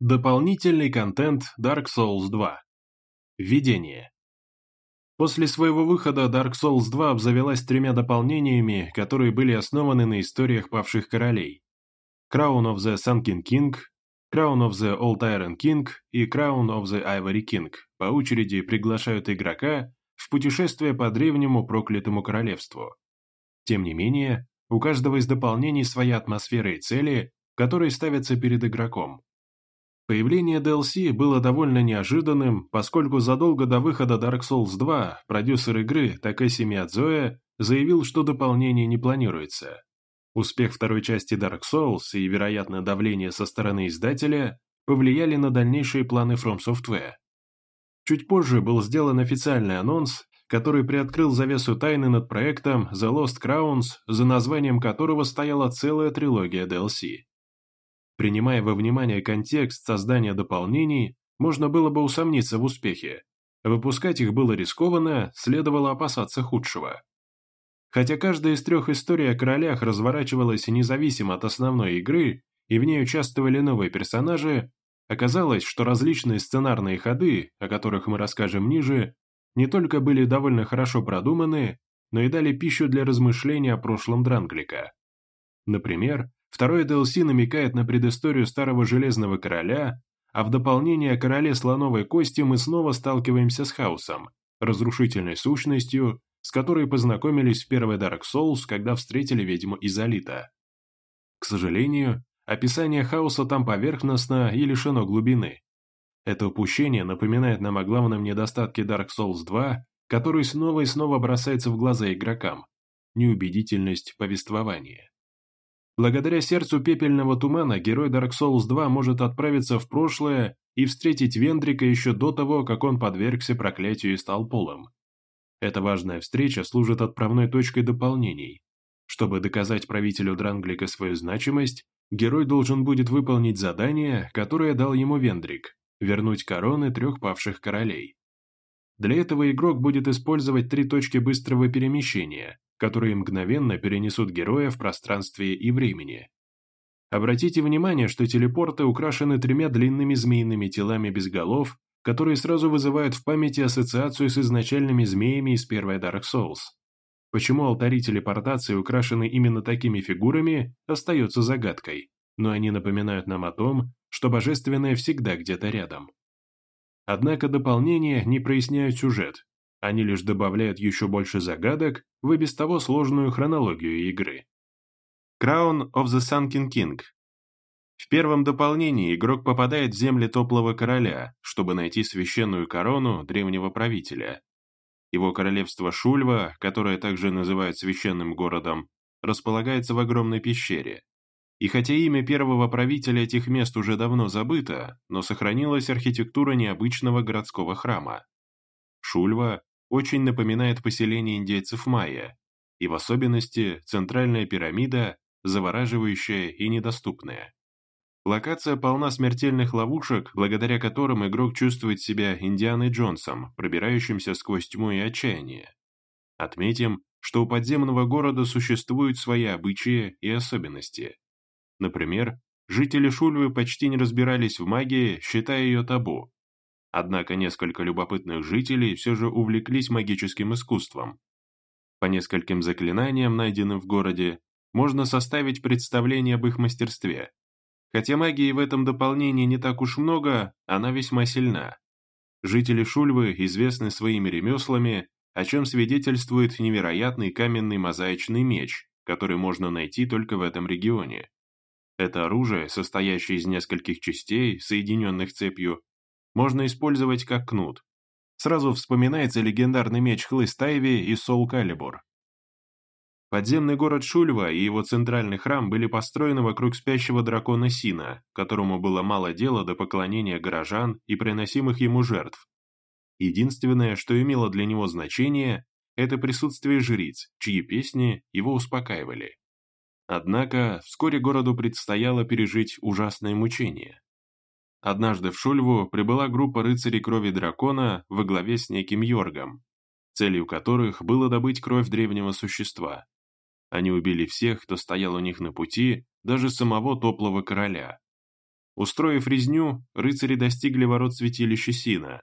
Дополнительный контент Dark Souls 2. Введение. После своего выхода Dark Souls 2 обзавелась тремя дополнениями, которые были основаны на историях павших королей. Crown of the Sunken King, Crown of the Old Iron King и Crown of the Ivory King по очереди приглашают игрока в путешествие по древнему проклятому королевству. Тем не менее, у каждого из дополнений своя атмосфера и цели, которые ставятся перед игроком. Появление DLC было довольно неожиданным, поскольку задолго до выхода Dark Souls 2 продюсер игры Такэси Миядзоэ заявил, что дополнение не планируется. Успех второй части Dark Souls и, вероятно, давление со стороны издателя повлияли на дальнейшие планы From Software. Чуть позже был сделан официальный анонс, который приоткрыл завесу тайны над проектом The Lost Crowns, за названием которого стояла целая трилогия DLC. Принимая во внимание контекст создания дополнений, можно было бы усомниться в успехе. Выпускать их было рискованно, следовало опасаться худшего. Хотя каждая из трех историй о королях разворачивалась независимо от основной игры, и в ней участвовали новые персонажи, оказалось, что различные сценарные ходы, о которых мы расскажем ниже, не только были довольно хорошо продуманы, но и дали пищу для размышления о прошлом Дранглика. Например, Второе DLC намекает на предысторию старого Железного Короля, а в дополнение о Короле Слоновой Кости мы снова сталкиваемся с хаосом, разрушительной сущностью, с которой познакомились в первой Dark Souls, когда встретили ведьму Изолита. К сожалению, описание хаоса там поверхностно и лишено глубины. Это упущение напоминает нам о главном недостатке Dark Souls 2, который снова и снова бросается в глаза игрокам – неубедительность повествования. Благодаря сердцу пепельного тумана герой Dark Souls 2 может отправиться в прошлое и встретить Вендрика еще до того, как он подвергся проклятию и стал полом. Эта важная встреча служит отправной точкой дополнений. Чтобы доказать правителю Дранглика свою значимость, герой должен будет выполнить задание, которое дал ему Вендрик – вернуть короны трех павших королей. Для этого игрок будет использовать три точки быстрого перемещения, которые мгновенно перенесут героя в пространстве и времени. Обратите внимание, что телепорты украшены тремя длинными змеиными телами без голов, которые сразу вызывают в памяти ассоциацию с изначальными змеями из первой Dark Souls. Почему алтари телепортации украшены именно такими фигурами, остается загадкой, но они напоминают нам о том, что божественное всегда где-то рядом. Однако дополнения не проясняют сюжет, они лишь добавляют еще больше загадок в и без того сложную хронологию игры. Crown of the Sunken King В первом дополнении игрок попадает в земли Топлого Короля, чтобы найти священную корону древнего правителя. Его королевство Шульва, которое также называют священным городом, располагается в огромной пещере. И хотя имя первого правителя этих мест уже давно забыто, но сохранилась архитектура необычного городского храма. Шульва очень напоминает поселение индейцев майя, и в особенности центральная пирамида, завораживающая и недоступная. Локация полна смертельных ловушек, благодаря которым игрок чувствует себя Индианой Джонсом, пробирающимся сквозь тьму и отчаяние. Отметим, что у подземного города существуют свои обычаи и особенности. Например, жители Шульвы почти не разбирались в магии, считая ее табу, Однако несколько любопытных жителей все же увлеклись магическим искусством. По нескольким заклинаниям, найденным в городе, можно составить представление об их мастерстве. Хотя магии в этом дополнении не так уж много, она весьма сильна. Жители Шульвы известны своими ремеслами, о чем свидетельствует невероятный каменный мозаичный меч, который можно найти только в этом регионе. Это оружие, состоящее из нескольких частей, соединенных цепью, можно использовать как кнут. Сразу вспоминается легендарный меч Хлыст Айви и Сол Калибур. Подземный город Шульва и его центральный храм были построены вокруг спящего дракона Сина, которому было мало дела до поклонения горожан и приносимых ему жертв. Единственное, что имело для него значение, это присутствие жриц, чьи песни его успокаивали. Однако вскоре городу предстояло пережить ужасное мучение. Однажды в Шульву прибыла группа рыцарей крови дракона во главе с неким Йоргом, целью которых было добыть кровь древнего существа. Они убили всех, кто стоял у них на пути, даже самого топлого короля. Устроив резню, рыцари достигли ворот святилища Сина.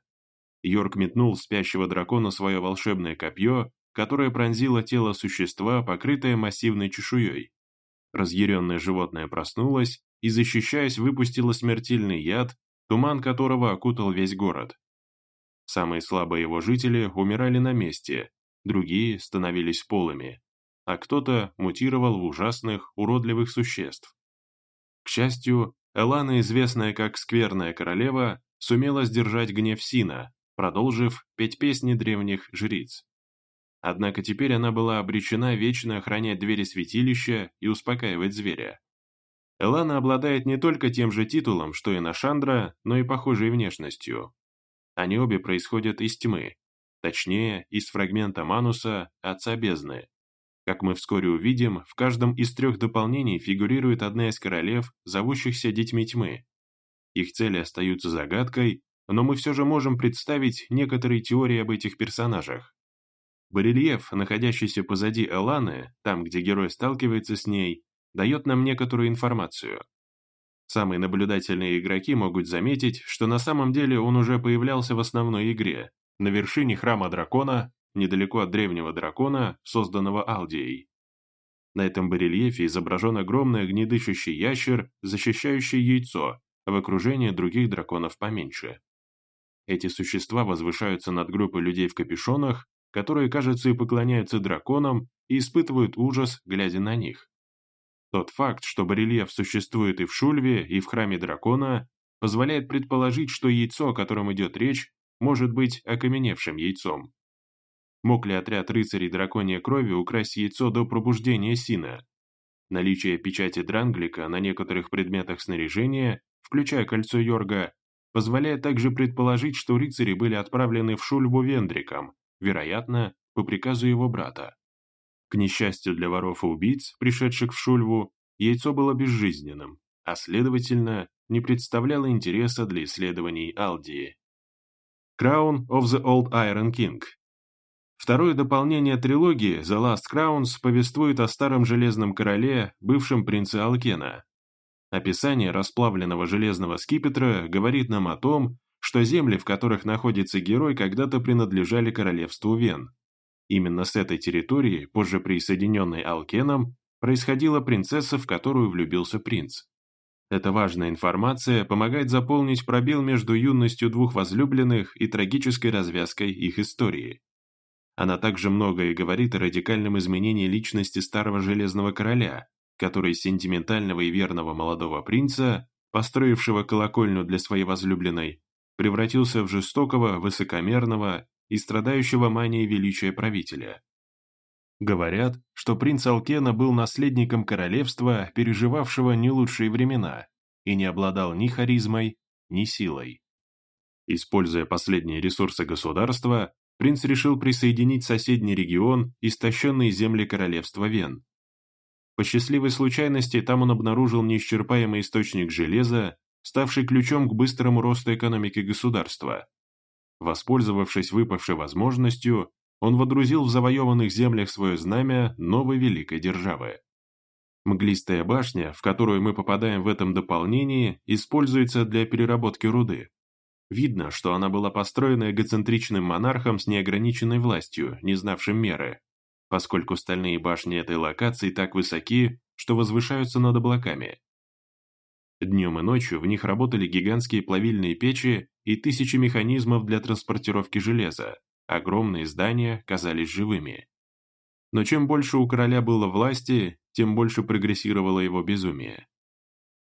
Йорк метнул спящего дракона свое волшебное копье, которое пронзило тело существа, покрытое массивной чешуей. Разъяренное животное проснулось и, защищаясь, выпустило смертельный яд, туман которого окутал весь город. Самые слабые его жители умирали на месте, другие становились полыми, а кто-то мутировал в ужасных, уродливых существ. К счастью, Элана, известная как Скверная Королева, сумела сдержать гнев Сина, продолжив петь песни древних жриц. Однако теперь она была обречена вечно охранять двери святилища и успокаивать зверя. Элана обладает не только тем же титулом, что и Нашандра, но и похожей внешностью. Они обе происходят из тьмы, точнее, из фрагмента Мануса, Отца Бездны. Как мы вскоре увидим, в каждом из трех дополнений фигурирует одна из королев, зовущихся Детьми Тьмы. Их цели остаются загадкой, но мы все же можем представить некоторые теории об этих персонажах. Барельеф, находящийся позади Эланы, там, где герой сталкивается с ней, дает нам некоторую информацию. Самые наблюдательные игроки могут заметить, что на самом деле он уже появлялся в основной игре, на вершине храма дракона, недалеко от древнего дракона, созданного Алдией. На этом барельефе изображен огромный огнедышащий ящер, защищающий яйцо, в окружении других драконов поменьше. Эти существа возвышаются над группой людей в капюшонах, которые, кажется, и поклоняются драконам и испытывают ужас, глядя на них. Тот факт, что барельеф существует и в Шульве, и в храме дракона, позволяет предположить, что яйцо, о котором идет речь, может быть окаменевшим яйцом. Мог ли отряд рыцарей драконьей крови украсть яйцо до пробуждения Сина? Наличие печати Дранглика на некоторых предметах снаряжения, включая кольцо Йорга, позволяет также предположить, что рыцари были отправлены в Шульву Вендриком, вероятно, по приказу его брата. К несчастью для воров и убийц, пришедших в Шульву, яйцо было безжизненным, а следовательно, не представляло интереса для исследований Алдии. Crown of the Old Iron King Второе дополнение трилогии The Last Crowns повествует о старом Железном Короле, бывшем принце Алкена, Описание расплавленного железного скипетра говорит нам о том, что земли, в которых находится герой, когда-то принадлежали королевству Вен. Именно с этой территории, позже присоединенной Алкеном, происходила принцесса, в которую влюбился принц. Эта важная информация помогает заполнить пробел между юностью двух возлюбленных и трагической развязкой их истории. Она также многое говорит о радикальном изменении личности старого Железного Короля, который сентиментального и верного молодого принца, построившего колокольню для своей возлюбленной, превратился в жестокого, высокомерного и страдающего манией величия правителя. Говорят, что принц Алкена был наследником королевства, переживавшего не лучшие времена, и не обладал ни харизмой, ни силой. Используя последние ресурсы государства, принц решил присоединить соседний регион, истощенные земли королевства Вен, по счастливой случайности там он обнаружил неисчерпаемый источник железа, ставший ключом к быстрому росту экономики государства. Воспользовавшись выпавшей возможностью, он водрузил в завоеванных землях свое знамя новой великой державы. Мглистая башня, в которую мы попадаем в этом дополнении, используется для переработки руды. Видно, что она была построена эгоцентричным монархом с неограниченной властью, не знавшим меры поскольку стальные башни этой локации так высоки, что возвышаются над облаками. Днем и ночью в них работали гигантские плавильные печи и тысячи механизмов для транспортировки железа, огромные здания казались живыми. Но чем больше у короля было власти, тем больше прогрессировало его безумие.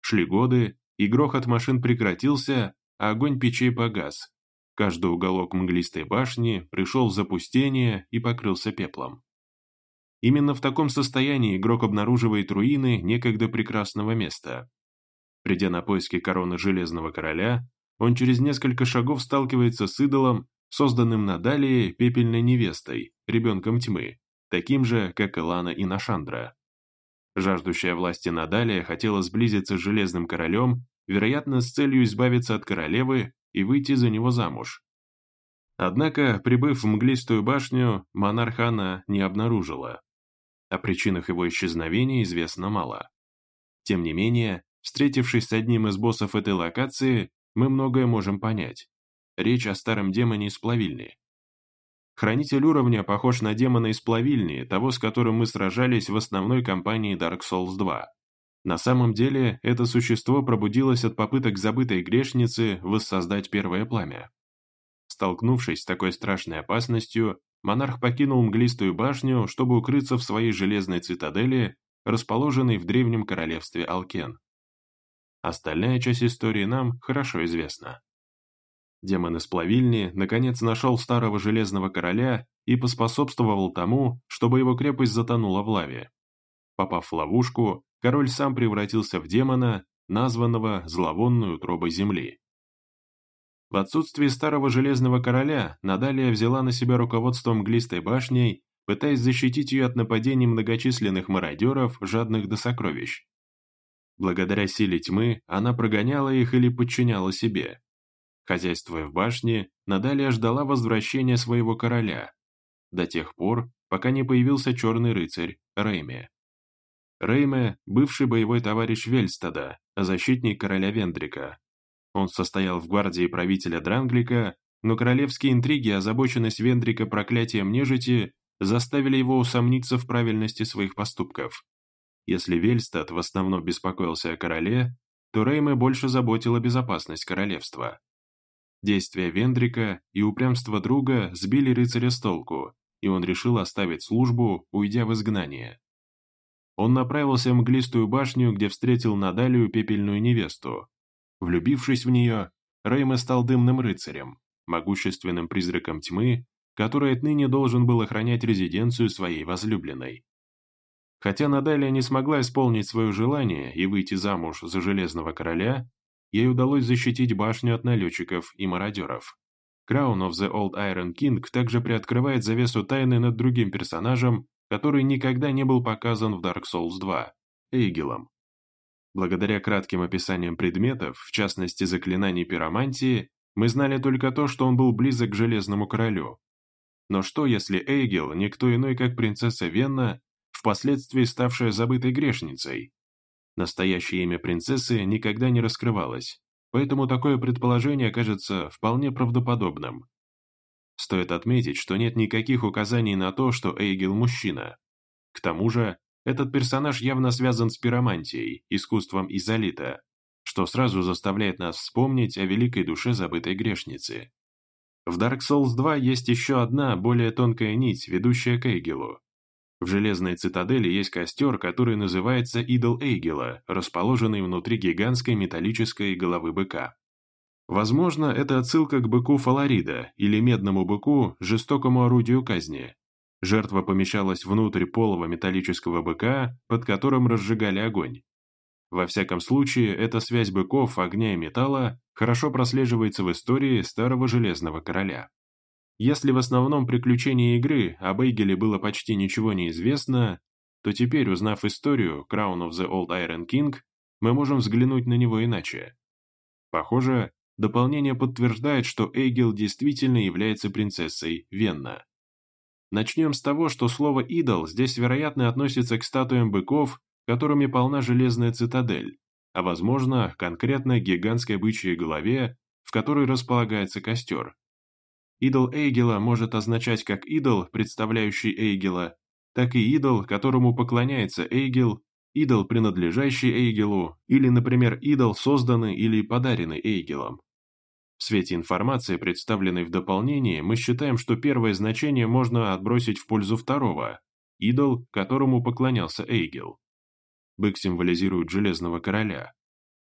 Шли годы, и грохот машин прекратился, а огонь печей погас. Каждый уголок мглистой башни пришел в запустение и покрылся пеплом. Именно в таком состоянии игрок обнаруживает руины некогда прекрасного места. Придя на поиски короны Железного Короля, он через несколько шагов сталкивается с идолом, созданным на Далее пепельной невестой, ребенком тьмы, таким же, как Илана и Нашандра. Жаждущая власти Надалия хотела сблизиться с Железным Королем, вероятно, с целью избавиться от королевы и выйти за него замуж. Однако, прибыв в Мглистую башню, монарха она не обнаружила. О причинах его исчезновения известно мало. Тем не менее, встретившись с одним из боссов этой локации, мы многое можем понять. Речь о старом демоне из плавильни. Хранитель уровня похож на демона из плавильни, того, с которым мы сражались в основной кампании Dark Souls 2. На самом деле, это существо пробудилось от попыток забытой грешницы воссоздать первое пламя. Столкнувшись с такой страшной опасностью, монарх покинул мглистую башню, чтобы укрыться в своей железной цитадели, расположенной в древнем королевстве Алкен. Остальная часть истории нам хорошо известна. Демон из плавильни наконец нашел старого железного короля и поспособствовал тому, чтобы его крепость затонула в лаве. Попав в ловушку, король сам превратился в демона, названного зловонной утробой земли. В отсутствие старого железного короля Надалия взяла на себя руководство мглистой башней, пытаясь защитить ее от нападений многочисленных мародеров, жадных до сокровищ. Благодаря силе тьмы она прогоняла их или подчиняла себе. Хозяйствуя в башне, Надалия ждала возвращения своего короля, до тех пор, пока не появился черный рыцарь Рейме. Рейме – бывший боевой товарищ Вельстада, защитник короля Вендрика. Он состоял в гвардии правителя Дранглика, но королевские интриги и озабоченность Вендрика проклятием нежити заставили его усомниться в правильности своих поступков. Если Вельстад в основном беспокоился о короле, то Рейме больше заботила безопасность королевства. Действия Вендрика и упрямство друга сбили рыцаря с толку, и он решил оставить службу, уйдя в изгнание. Он направился в мглистую башню, где встретил Надалию пепельную невесту. Влюбившись в нее, Рейме стал дымным рыцарем, могущественным призраком тьмы, который отныне должен был охранять резиденцию своей возлюбленной. Хотя Надалия не смогла исполнить свое желание и выйти замуж за Железного Короля, ей удалось защитить башню от налетчиков и мародеров. Crown of the Old Iron King также приоткрывает завесу тайны над другим персонажем, который никогда не был показан в Dark Souls 2 – Эйгелом. Благодаря кратким описаниям предметов, в частности заклинаний пиромантии, мы знали только то, что он был близок к Железному Королю. Но что, если Эйгел – никто иной, как принцесса Венна, впоследствии ставшая забытой грешницей. Настоящее имя принцессы никогда не раскрывалось, поэтому такое предположение кажется вполне правдоподобным. Стоит отметить, что нет никаких указаний на то, что Эйгел мужчина. К тому же, этот персонаж явно связан с пиромантией, искусством изолита, что сразу заставляет нас вспомнить о великой душе забытой грешницы. В Dark Souls 2 есть еще одна, более тонкая нить, ведущая к Эйгелу. В Железной Цитадели есть костер, который называется Идол Эйгела, расположенный внутри гигантской металлической головы быка. Возможно, это отсылка к быку Фаларида или медному быку, жестокому орудию казни. Жертва помещалась внутрь полого металлического быка, под которым разжигали огонь. Во всяком случае, эта связь быков, огня и металла хорошо прослеживается в истории Старого Железного Короля. Если в основном приключении игры об Эйгеле было почти ничего не известно, то теперь, узнав историю Crown of the Old Iron King, мы можем взглянуть на него иначе. Похоже, дополнение подтверждает, что Эйгел действительно является принцессой Венна. Начнем с того, что слово «идол» здесь, вероятно, относится к статуям быков, которыми полна железная цитадель, а, возможно, конкретно гигантской бычьей голове, в которой располагается костер. Идол Эйгела может означать как идол, представляющий Эйгела, так и идол, которому поклоняется Эйгел, идол, принадлежащий Эйгелу, или, например, идол, созданный или подаренный Эйгелом. В свете информации, представленной в дополнении, мы считаем, что первое значение можно отбросить в пользу второго – идол, которому поклонялся Эйгел. Бык символизирует Железного Короля.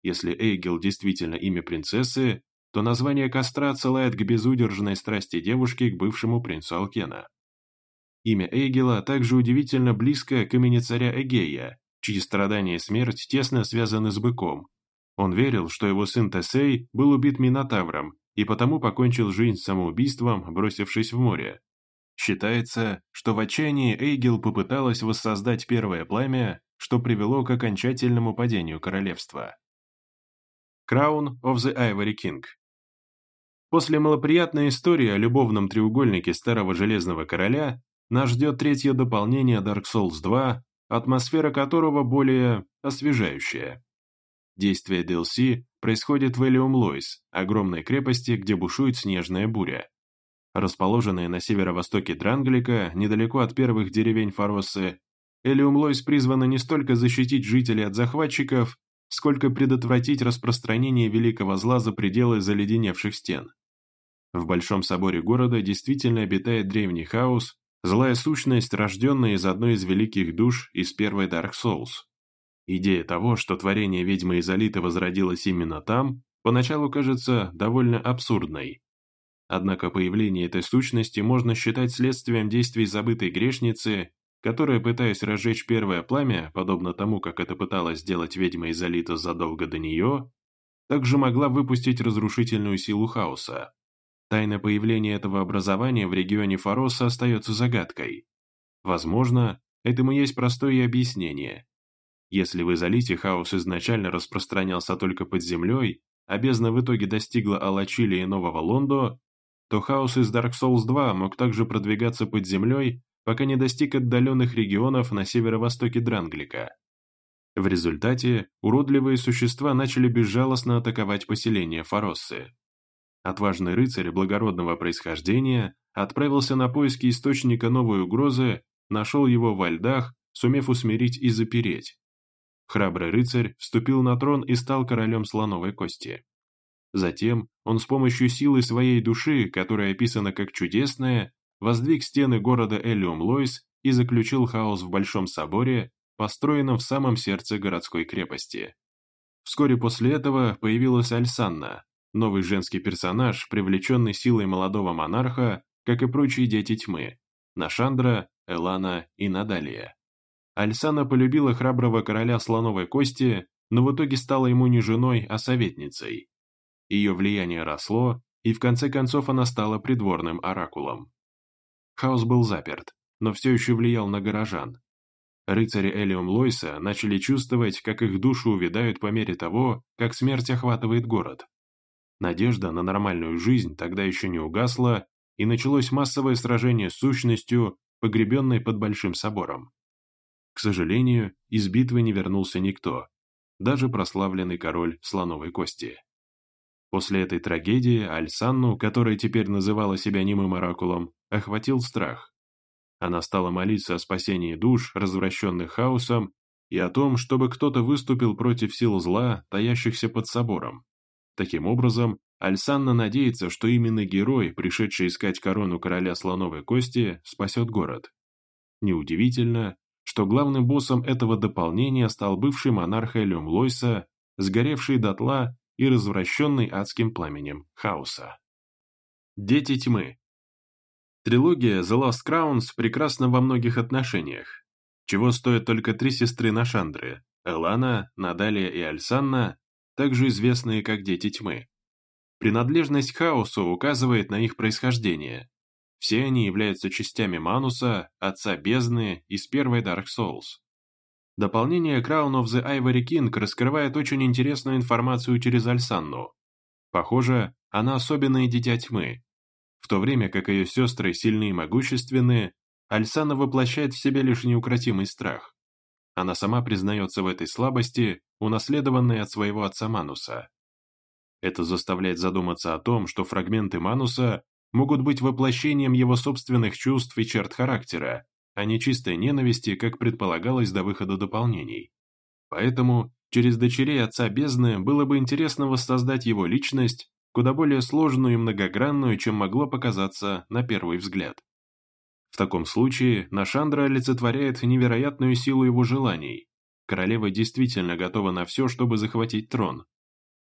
Если Эйгел действительно имя принцессы, то название костра отсылает к безудержной страсти девушки к бывшему принцу Алкена. Имя Эйгела также удивительно близко к имени царя Эгея, чьи страдания и смерть тесно связаны с быком. Он верил, что его сын Тесей был убит Минотавром и потому покончил жизнь самоубийством, бросившись в море. Считается, что в отчаянии Эйгел попыталась воссоздать первое пламя, что привело к окончательному падению королевства. Crown of the Ivory King После малоприятной истории о любовном треугольнике Старого Железного Короля нас ждет третье дополнение Dark Souls 2, атмосфера которого более освежающая. Действие DLC происходит в Элиум-Лойс, огромной крепости, где бушует снежная буря. Расположенная на северо-востоке Дранглика, недалеко от первых деревень Фороссы, Элиум-Лойс призвана не столько защитить жителей от захватчиков, сколько предотвратить распространение великого зла за пределы заледеневших стен. В Большом соборе города действительно обитает древний хаос, злая сущность, рожденная из одной из великих душ из первой Dark Souls. Идея того, что творение ведьмы Изолиты возродилось именно там, поначалу кажется довольно абсурдной. Однако появление этой сущности можно считать следствием действий забытой грешницы которая, пытаясь разжечь первое пламя, подобно тому, как это пыталась сделать ведьма Изолита задолго до нее, также могла выпустить разрушительную силу хаоса. Тайна появления этого образования в регионе Фароса остается загадкой. Возможно, этому есть простое объяснение. Если в Изолите хаос изначально распространялся только под землей, а бездна в итоге достигла Алачили и Нового Лондо, то хаос из Dark Souls 2 мог также продвигаться под землей пока не достиг отдаленных регионов на северо-востоке Дранглика. В результате уродливые существа начали безжалостно атаковать поселение Фороссы. Отважный рыцарь благородного происхождения отправился на поиски источника новой угрозы, нашел его во льдах, сумев усмирить и запереть. Храбрый рыцарь вступил на трон и стал королем слоновой кости. Затем он с помощью силы своей души, которая описана как чудесная, воздвиг стены города Элиум-Лойс и заключил хаос в Большом соборе, построенном в самом сердце городской крепости. Вскоре после этого появилась Альсанна, новый женский персонаж, привлеченный силой молодого монарха, как и прочие дети тьмы, Нашандра, Элана и Надалия. Альсана полюбила храброго короля слоновой кости, но в итоге стала ему не женой, а советницей. Ее влияние росло, и в конце концов она стала придворным оракулом. Хаос был заперт, но все еще влиял на горожан. Рыцари Элиум Лойса начали чувствовать, как их души увядают по мере того, как смерть охватывает город. Надежда на нормальную жизнь тогда еще не угасла, и началось массовое сражение с сущностью, погребенной под Большим собором. К сожалению, из битвы не вернулся никто, даже прославленный король слоновой кости. После этой трагедии Альсанну, которая теперь называла себя немым оракулом, охватил страх. Она стала молиться о спасении душ, развращенных хаосом, и о том, чтобы кто-то выступил против сил зла, таящихся под собором. Таким образом, Альсанна надеется, что именно герой, пришедший искать корону короля слоновой кости, спасет город. Неудивительно, что главным боссом этого дополнения стал бывший монарх Элиум Лойса, сгоревший дотла и развращенный адским пламенем хаоса. Дети тьмы. Трилогия The Last Crowns прекрасна во многих отношениях, чего стоят только три сестры Нашандры – Элана, Надалия и Альсанна, также известные как Дети Тьмы. Принадлежность хаосу указывает на их происхождение. Все они являются частями Мануса, Отца Бездны из первой Dark Souls. Дополнение Crown of the Ivory King раскрывает очень интересную информацию через Альсанну. Похоже, она особенное дитя тьмы. В то время как ее сестры сильны и могущественные, Альсана воплощает в себе лишь неукротимый страх. Она сама признается в этой слабости, унаследованной от своего отца Мануса. Это заставляет задуматься о том, что фрагменты Мануса могут быть воплощением его собственных чувств и черт характера, а не чистой ненависти, как предполагалось до выхода дополнений. Поэтому через дочерей отца бездны было бы интересно воссоздать его личность, куда более сложную и многогранную, чем могло показаться на первый взгляд. В таком случае Нашандра олицетворяет невероятную силу его желаний. Королева действительно готова на все, чтобы захватить трон.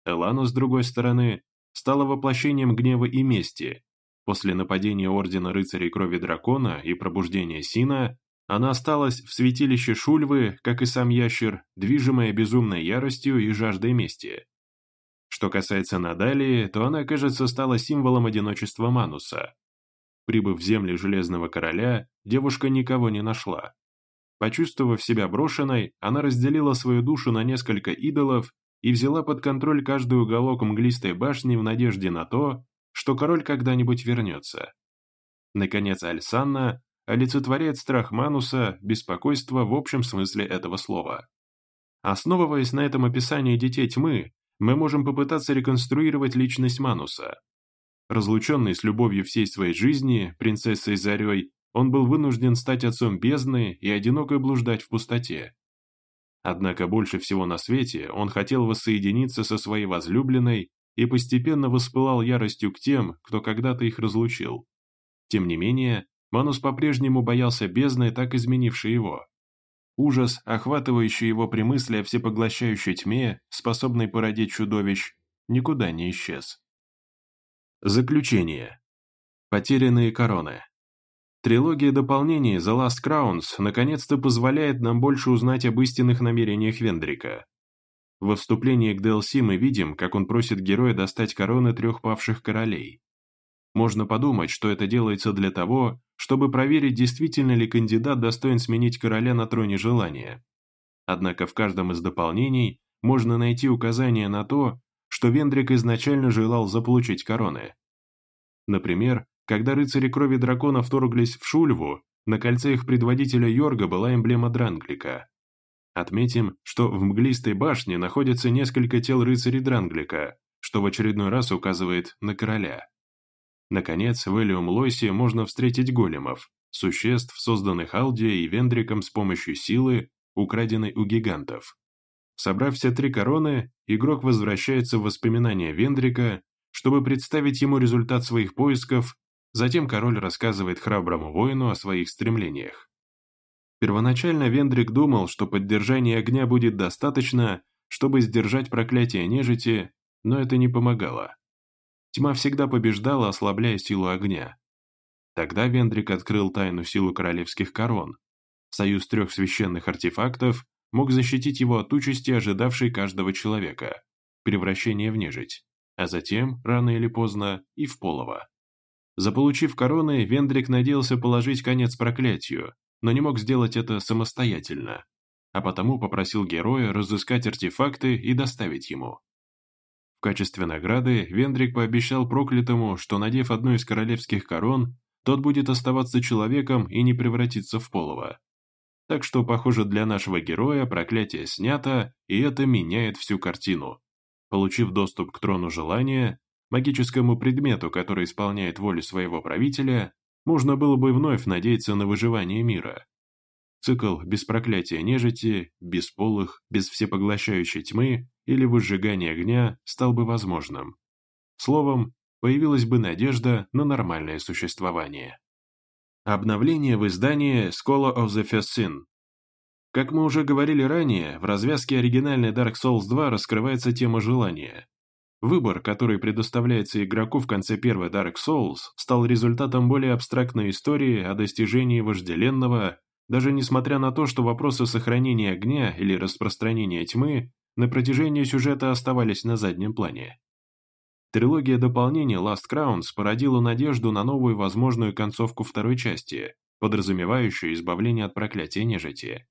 Элану, с другой стороны, стала воплощением гнева и мести, После нападения Ордена Рыцарей Крови Дракона и пробуждения Сина, она осталась в святилище Шульвы, как и сам ящер, движимая безумной яростью и жаждой мести. Что касается Надалии, то она, кажется, стала символом одиночества Мануса. Прибыв в земли Железного Короля, девушка никого не нашла. Почувствовав себя брошенной, она разделила свою душу на несколько идолов и взяла под контроль каждый уголок мглистой башни в надежде на то, что король когда-нибудь вернется. Наконец, Альсанна олицетворяет страх Мануса, беспокойство в общем смысле этого слова. Основываясь на этом описании детей тьмы, мы можем попытаться реконструировать личность Мануса. Разлученный с любовью всей своей жизни, принцессой Зарей, он был вынужден стать отцом бездны и одиноко блуждать в пустоте. Однако больше всего на свете он хотел воссоединиться со своей возлюбленной и постепенно воспылал яростью к тем, кто когда-то их разлучил. Тем не менее, Манус по-прежнему боялся бездны, так изменившей его. Ужас, охватывающий его при мысли о всепоглощающей тьме, способной породить чудовищ, никуда не исчез. Заключение. Потерянные короны. Трилогия дополнений The Last Crowns наконец-то позволяет нам больше узнать об истинных намерениях Вендрика. Во вступлении к DLC мы видим, как он просит героя достать короны трех павших королей. Можно подумать, что это делается для того, чтобы проверить, действительно ли кандидат достоин сменить короля на троне желания. Однако в каждом из дополнений можно найти указание на то, что Вендрик изначально желал заполучить короны. Например, когда рыцари крови дракона вторглись в Шульву, на кольце их предводителя Йорга была эмблема Дранглика. Отметим, что в Мглистой башне находится несколько тел рыцарей Дранглика, что в очередной раз указывает на короля. Наконец, в Элиум Лойсе можно встретить големов, существ, созданных Алдия и Вендриком с помощью силы, украденной у гигантов. Собрав все три короны, игрок возвращается в воспоминания Вендрика, чтобы представить ему результат своих поисков, затем король рассказывает храброму воину о своих стремлениях. Первоначально Вендрик думал, что поддержания огня будет достаточно, чтобы сдержать проклятие нежити, но это не помогало. Тьма всегда побеждала, ослабляя силу огня. Тогда Вендрик открыл тайну силу королевских корон. Союз трех священных артефактов мог защитить его от участи, ожидавшей каждого человека, превращения в нежить, а затем, рано или поздно, и в полого. Заполучив короны, Вендрик надеялся положить конец проклятию, но не мог сделать это самостоятельно, а потому попросил героя разыскать артефакты и доставить ему. В качестве награды Вендрик пообещал проклятому, что, надев одну из королевских корон, тот будет оставаться человеком и не превратиться в полого. Так что, похоже, для нашего героя проклятие снято, и это меняет всю картину. Получив доступ к трону желания, магическому предмету, который исполняет волю своего правителя, можно было бы вновь надеяться на выживание мира. Цикл без проклятия нежити, без полых, без всепоглощающей тьмы или выжигания огня стал бы возможным. Словом, появилась бы надежда на нормальное существование. Обновление в издании Scholar of the First Sin. Как мы уже говорили ранее, в развязке оригинальной Dark Souls 2 раскрывается тема желания. Выбор, который предоставляется игроку в конце первой Dark Souls, стал результатом более абстрактной истории о достижении вожделенного, даже несмотря на то, что вопросы сохранения огня или распространения тьмы на протяжении сюжета оставались на заднем плане. Трилогия дополнений Last Crowns породила надежду на новую возможную концовку второй части, подразумевающую избавление от проклятия нежити.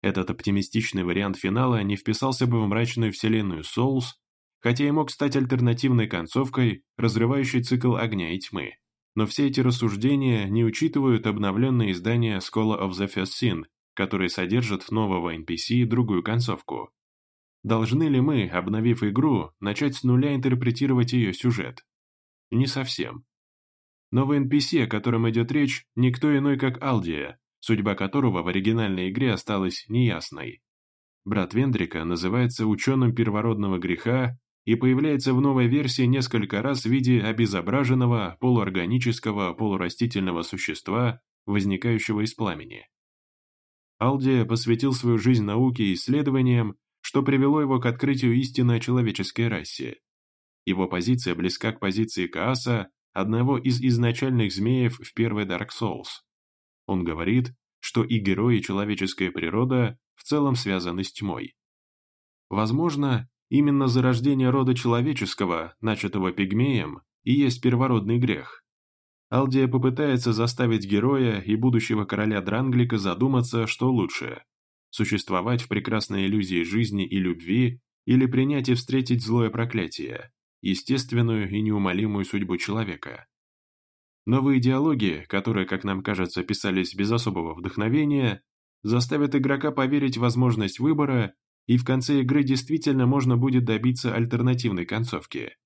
Этот оптимистичный вариант финала не вписался бы в мрачную вселенную Souls, хотя и мог стать альтернативной концовкой, разрывающей цикл огня и тьмы. Но все эти рассуждения не учитывают обновленное издание Scholar of the First Sin, которое содержит нового NPC и другую концовку. Должны ли мы, обновив игру, начать с нуля интерпретировать ее сюжет? Не совсем. Новый NPC, о котором идет речь, никто иной как Алдия, судьба которого в оригинальной игре осталась неясной. Брат Вендрика называется ученым первородного греха и появляется в новой версии несколько раз в виде обезображенного полуорганического полурастительного существа, возникающего из пламени. Алдия посвятил свою жизнь науке и исследованиям, что привело его к открытию истины о человеческой расе. Его позиция близка к позиции Кааса, одного из изначальных змеев в первой Dark Souls. Он говорит, что и герои, и человеческая природа в целом связаны с тьмой. Возможно, Именно зарождение рода человеческого, начатого пигмеем, и есть первородный грех. Алдия попытается заставить героя и будущего короля Дранглика задуматься, что лучше – существовать в прекрасной иллюзии жизни и любви или принять и встретить злое проклятие, естественную и неумолимую судьбу человека. Новые диалоги, которые, как нам кажется, писались без особого вдохновения, заставят игрока поверить в возможность выбора и в конце игры действительно можно будет добиться альтернативной концовки.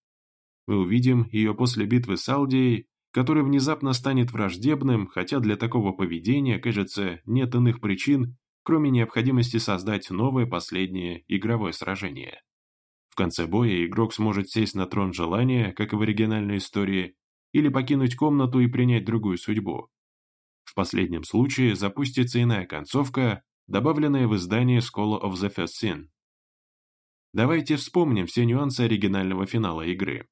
Мы увидим ее после битвы с Алдией, который внезапно станет враждебным, хотя для такого поведения, кажется, нет иных причин, кроме необходимости создать новое последнее игровое сражение. В конце боя игрок сможет сесть на трон желания, как и в оригинальной истории, или покинуть комнату и принять другую судьбу. В последнем случае запустится иная концовка, добавленная в издание School of the First Sin. Давайте вспомним все нюансы оригинального финала игры.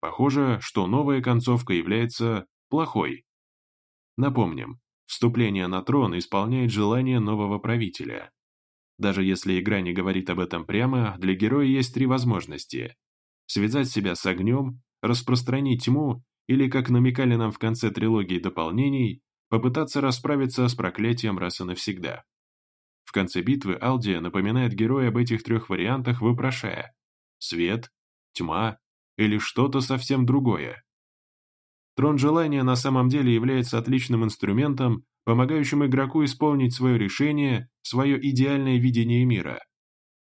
Похоже, что новая концовка является плохой. Напомним, вступление на трон исполняет желание нового правителя. Даже если игра не говорит об этом прямо, для героя есть три возможности. Связать себя с огнем, распространить тьму или, как намекали нам в конце трилогии дополнений, попытаться расправиться с проклятием раз и навсегда. В конце битвы Алдия напоминает героя об этих трех вариантах, вопрошая «Свет? Тьма? или что-то совсем другое. Трон желания на самом деле является отличным инструментом, помогающим игроку исполнить свое решение, свое идеальное видение мира.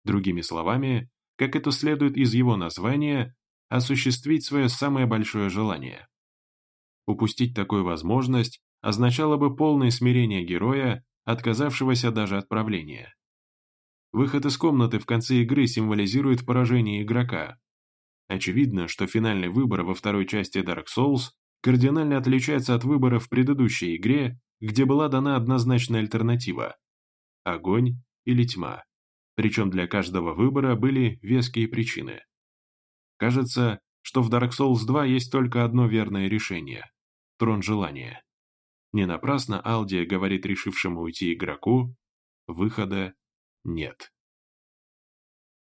Другими словами, как это следует из его названия, осуществить свое самое большое желание. Упустить такую возможность означало бы полное смирение героя, отказавшегося даже от правления. Выход из комнаты в конце игры символизирует поражение игрока, Очевидно, что финальный выбор во второй части Dark Souls кардинально отличается от выбора в предыдущей игре, где была дана однозначная альтернатива – огонь или тьма. Причем для каждого выбора были веские причины. Кажется, что в Dark Souls 2 есть только одно верное решение – трон желания. Не напрасно Алдия говорит решившему уйти игроку – выхода нет.